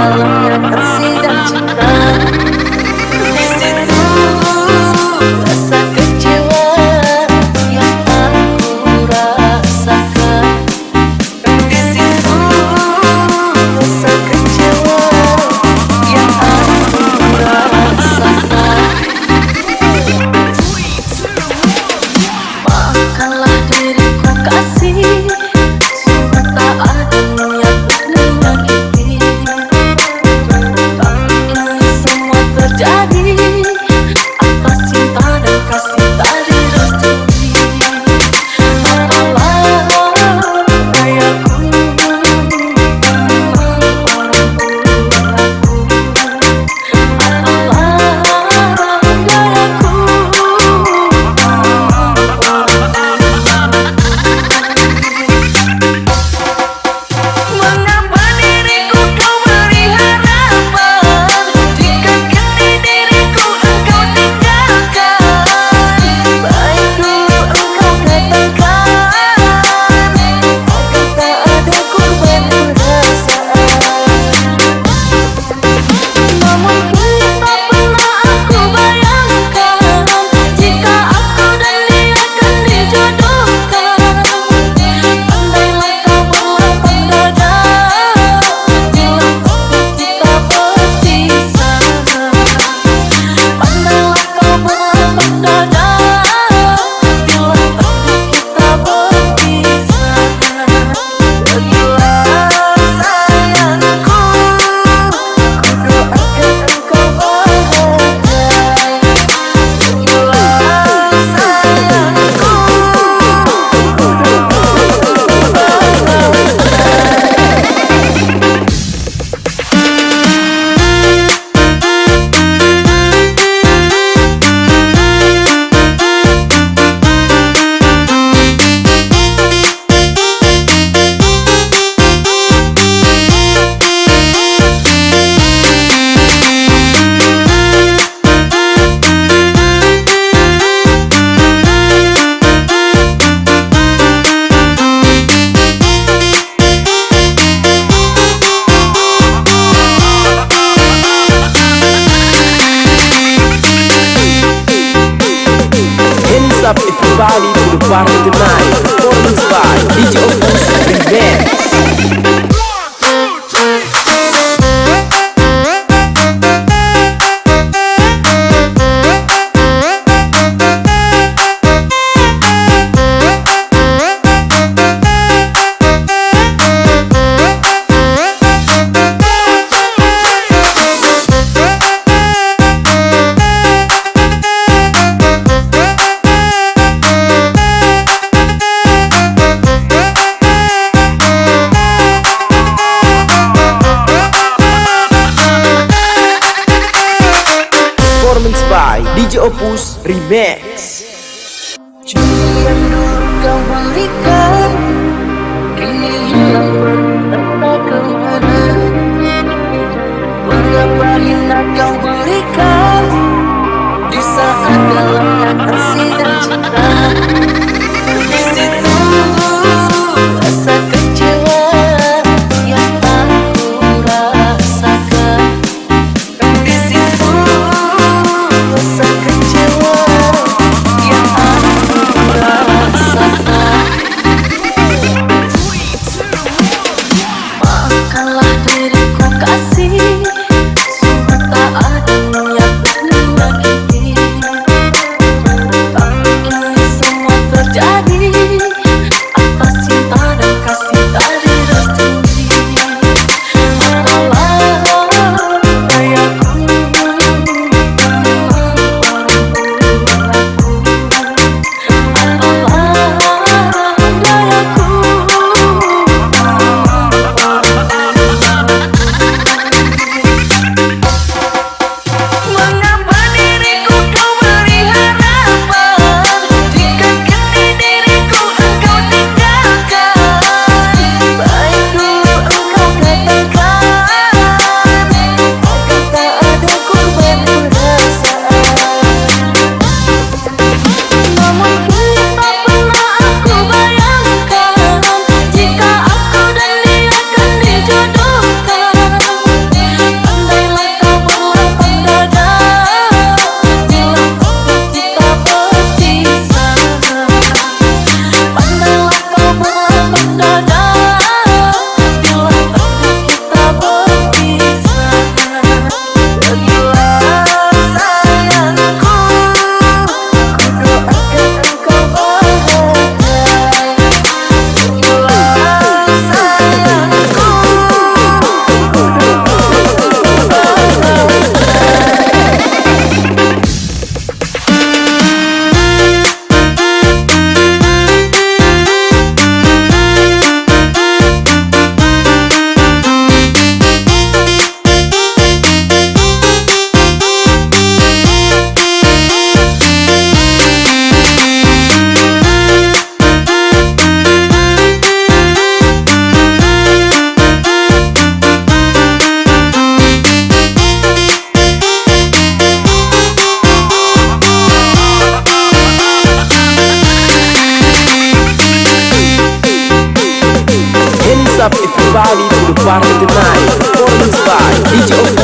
alone body to the party tonight. Performance by DJ Opus Opus Remix. Jangan dulu kau berikan Kini hilang entah ke mana Mengapa indah kau berikan Di saat dalam kata Dan cinta. body to the party tonight. Performance by DJ